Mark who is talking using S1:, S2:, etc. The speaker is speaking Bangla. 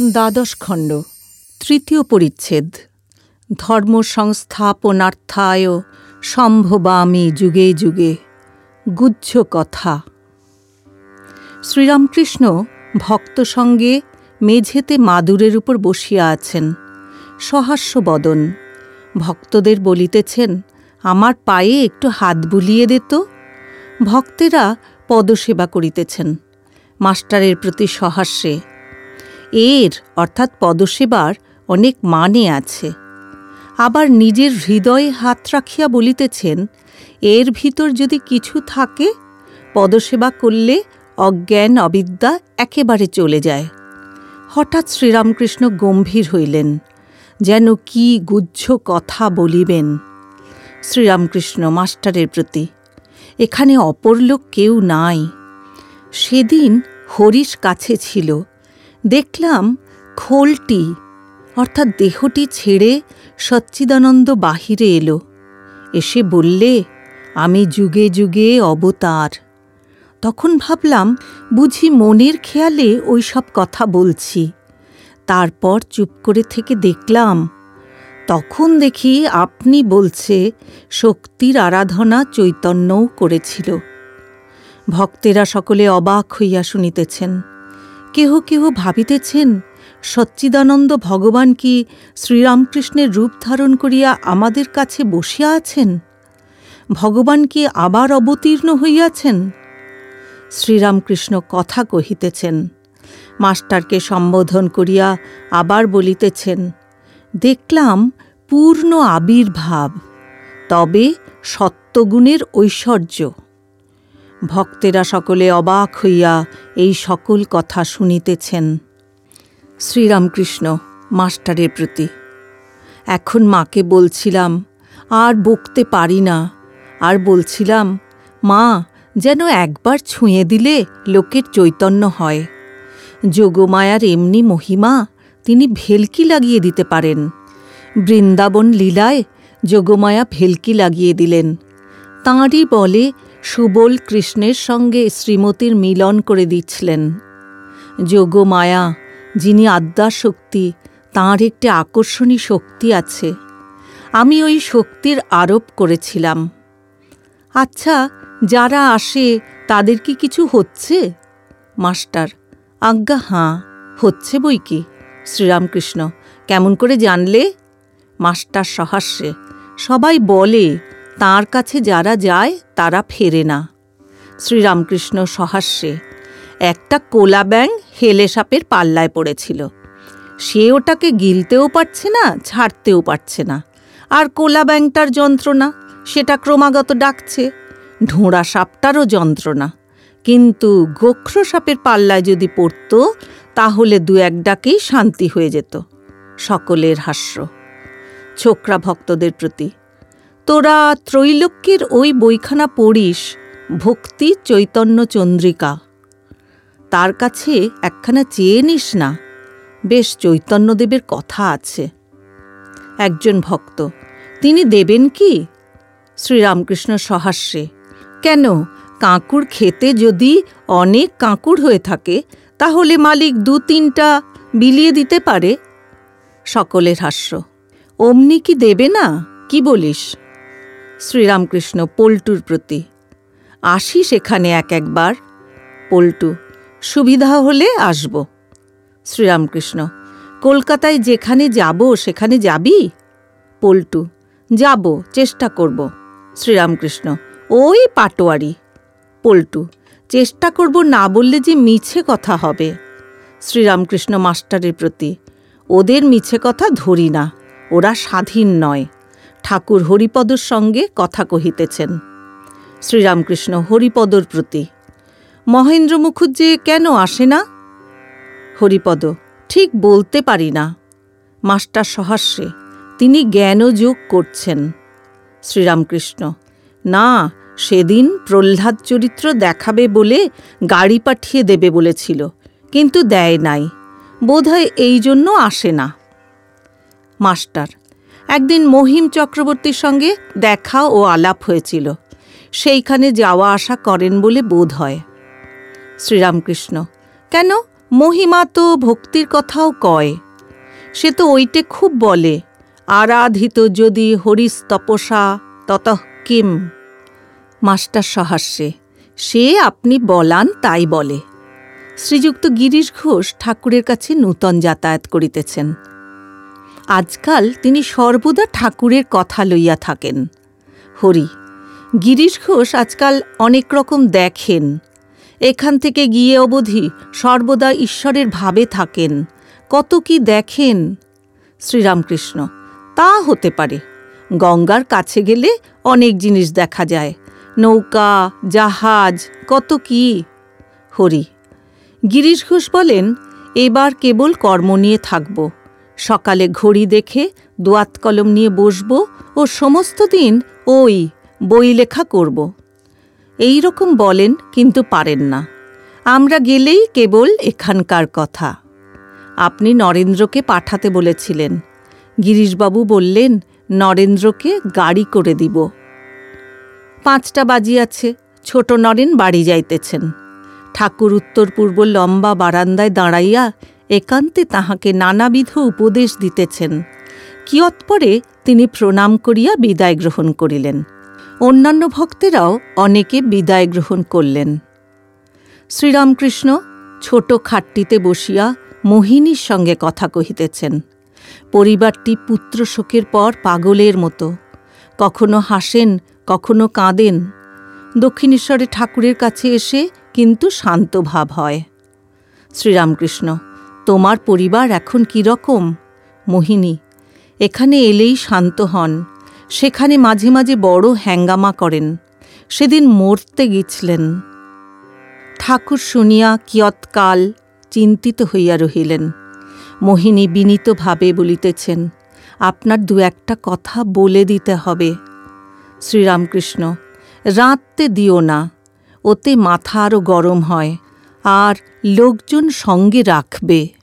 S1: দ্বাদশ খণ্ড, তৃতীয় পরিচ্ছেদ ধর্ম সংস্থাপনার্থায় সম্ভবামি যুগে যুগে গুজ্জ কথা। শ্রীরামকৃষ্ণ ভক্ত সঙ্গে মেঝেতে মাদুরের উপর বসিয়া আছেন, সহাস্য বদন। ভক্তদের বলিতেছেন, আমার পায়ে একটু হাত বুলিয়ে দিত ভক্তেরা পদসেবা করিতেছেন, মাস্টারের প্রতি সহাস্যে। এর, অর্থাৎ পদসেবার, অনেক মানে আছে। আবার নিজের হৃদয়ে হাত রাখিয়া বলিতেছেন, এর ভিতর যদি কিছু থাকে, পদসেবা করলে অজ্ঞান অবিদ্যা একেবারে চলে যায়। হঠাৎ শ্রীরামকৃষ্ণ গম্ভীর হইলেন, যেন কি গুজ্জ কথা বলিবেন? শ্রীরামকৃষ্ণ মাস্টারের প্রতি, এখানে অপর লোক কেউ নাই। সেদিন হরিশ কাছে ছিল দেখলাম খোলটি, অর্থাৎ দেহটি ছেড়ে সচ্চিদানন্দ বাহিরে এলো। এসে বললে, আমি যুগে যুগে অবতার। তখন ভাবলাম, বুঝি মনের খেয়ালে ওই সব কথা বলছি। তারপর চুপ করে থেকে দেখলাম, তখন দেখি আপনি বলছে, শক্তির আরাধনা চৈতন্যও করেছিল। ভক্তেরা সকলে অবাক হইয়া শুনিতেছেন। কেহ কেহ ভাবিতেছেন, সচ্চিদানন্দ ভগবান কি শ্রীরামকৃষ্ণের রূপ ধারণ করিয়া আমাদের কাছে বসিয়া আছেন? ভগবান কি আবার অবতীর্ণ হইয়াছেন? শ্রীরামকৃষ্ণ কথা কহিতেছেন, মাস্টারকে সম্বোধন করিয়া আবার বলিতেছেন, দেখলাম পূর্ণ আবির্ভাব, তবে সত্যগুণের ঐশ্বর্য। ভক্তেরা সকলে অবাক হইয়া এই সকল কথা শুনিতেছেন। শ্রীরামকৃষ্ণ, মাস্টারের প্রতি, এখন মাকে বলছিলাম, আর বকতে পারি না। আর বলছিলাম, মা, যেন একবার ছুঁয়ে দিলে লোকের চৈতন্য হয়। যোগমায়ার এমনি মহিমা, তিনি ভেলকি লাগিয়ে দিতে পারেন। বৃন্দাবন লীলায় যোগমায়া ভেলকি লাগিয়ে দিলেন। তাঁরই বলে সুবল কৃষ্ণের সঙ্গে শ্রীমতীর মিলন করে দিচ্ছিলেন। যোগমায়া যিনি আদ্যা শক্তি তাঁর একটি আকর্ষণী শক্তি আছে। আমি ওই শক্তির আরোপ করেছিলাম। আচ্ছা যারা আসে, তাদের কি কিছু হচ্ছে? মাস্টার, আজ্ঞা, হাঁ, হচ্ছে বই কি? শ্রীরামকৃষ্ণ, কেমন করে জানলে? মাস্টার সহাস্যে সবাই বলে তার কাছে যারা যায়, তারা ফেরে না। শ্রীরামকৃষ্ণ সহাস্যে একটা কোলা ব্যাং হেলে সাপের পাল্লায় পড়েছিল। সে ওটাকে গিলতেও পারছে না, ছাড়তেও পারছে না। আর কোলা ব্যাংটার যন্ত্রণা, সেটা ক্রমাগত ডাকছে। ঢোঁড়া সাপটারও যন্ত্রণা। কিন্তু গোখ্র সাপের পাল্লায় যদি পড়ত, তাহলে দু এক ডাকেই শান্তি হয়ে যেত। সকলের হাস্য। ছোকরা ভক্তদের প্রতি তোরা ত্রৈলোক্যের ওই বইখানা পড়িস, ভক্তি চৈতন্য চন্দ্রিকা। তার কাছে একখানা চেয়ে নিস না, বেশ চৈতন্যদেবের কথা আছে। একজন ভক্ত, তিনি দেবেন কি? শ্রীরামকৃষ্ণ সহাস্যে কেন? কাঁকুর খেতে যদি অনেক কাঁকুর হয়ে থাকে, তাহলে মালিক দু তিনটা বিলিয়ে দিতে পারে। সকলের হাস্য, অমনি কি দেবে না? কি বলিস? শ্রীরামকৃষ্ণ পল্টুর প্রতি। আসি সেখানে এক একবার। পল্টু, সুবিধা হলে আসব। শ্রীরামকৃষ্ণ, কলকাতায় যেখানে যাব সেখানে যাবি? পল্টু, যাব, চেষ্টা করব। শ্রীরামকৃষ্ণ, ওই পাটোয়ারি। পল্টু, চেষ্টা করব না বললে যে মিছে কথা হবে। শ্রীরামকৃষ্ণ মাস্টারের প্রতি, ওদের মিছে কথা ধরি না, ওরা স্বাধীন নয়। ঠাকুর হরিপদর সঙ্গে কথা কহিতেছেন। শ্রীরামকৃষ্ণ হরিপদর প্রতি, মহেন্দ্র মুখুজ্জে কেন আসে না? হরিপদ, ঠিক বলতে পারি না। মাস্টার সহাস্যে তিনি জ্ঞানযোগ করছেন। শ্রীরামকৃষ্ণ, না, সেদিন প্রহ্লাদ চরিত্র দেখাবে বলে গাড়ি পাঠিয়ে দেবে বলেছিল, কিন্তু দেয় নাই। বোধহয় এই জন্য আসে না। মাস্টার একদিন মহিম চক্রবর্তীর সঙ্গে দেখা ও আলাপ হয়েছিল। সেইখানে যাওয়া আসা করেন বলে বোধ হয়। শ্রীরামকৃষ্ণ, কেন? মহিমা তো ভক্তির কথাও কয়। সে তো ওইটে খুব বলে, আরাধিত যদি হরিস তপসা তত কিম। মাস্টার সহাস্যে সে আপনি বলান তাই বলে। শ্রীযুক্ত গিরিশ ঘোষ ঠাকুরের কাছে নূতন যাতায়াত করিতেছেন। আজকাল তিনি সর্বদা ঠাকুরের কথা লইয়া থাকেন। হরি, গিরিশ ঘোষ আজকাল অনেক রকম দেখেন। এখান থেকে গিয়ে অবধি সর্বদা ঈশ্বরের ভাবে থাকেন। কত কি দেখেন? শ্রীরামকৃষ্ণ, তা হতে পারে। গঙ্গার কাছে গেলে অনেক জিনিস দেখা যায়। নৌকা, জাহাজ, কত কি? হরি, গিরিশ ঘোষ বলেন, এবার কেবল কর্ম নিয়ে থাকব। সকালে ঘড়ি দেখে দোয়াত কলম নিয়ে বসব ও সমস্ত দিন ওই বই লেখা করব। এই রকম বলেন কিন্তু পারেন না। আমরা গেলেই কেবল এখানকার কথা। আপনি নরেন্দ্রকে পাঠাতে বলেছিলেন। গিরিশবাবু বললেন, নরেন্দ্রকে গাড়ি করে দিব। পাঁচটা বাজিয়াছে, ছোট নরেন বাড়ি যাইতেছেন। ঠাকুর উত্তর পূর্ব লম্বা বারান্দায় দাঁড়াইয়া একান্তে তাহাকে নানাবিধ উপদেশ দিতেছেন। কিয়ৎপরে তিনি প্রণাম করিয়া বিদায় গ্রহণ করিলেন। অন্যান্য ভক্তেরাও অনেকে বিদায় গ্রহণ করলেন। শ্রীরামকৃষ্ণ ছোট খাটটিতে বসিয়া মোহিনীর সঙ্গে কথা কহিতেছেন, পরিবারটি পুত্র শোকের পর পাগলের মতো। কখনো হাসেন, কখনো কাঁদেন। দক্ষিণেশ্বরে ঠাকুরের কাছে এসে কিন্তু শান্ত ভাব হয়। শ্রীরামকৃষ্ণ তোমার পরিবার এখন কীরকম মোহিনী, এখানে এলেই শান্ত হন। সেখানে মাঝে মাঝে বড় হ্যাঙ্গামা করেন। সেদিন মরতে গিছলেন ঠাকুর শুনিয়া কিয়ৎকাল চিন্তিত হইয়া রহিলেন। মোহিনী বিনীতভাবে বলিতেছেন, আপনার দু একটা কথা বলে দিতে হবে। শ্রীরামকৃষ্ণ রাঁততে দিও না। ওতে মাথা আরও গরম হয়। আর লোকজন সঙ্গে রাখবে।